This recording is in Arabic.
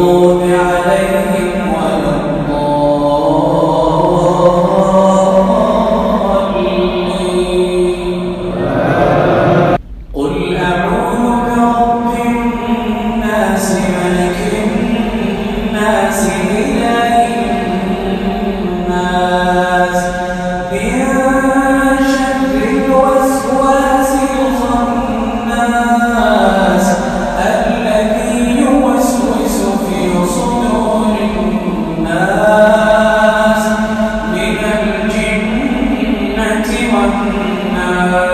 القبور والنار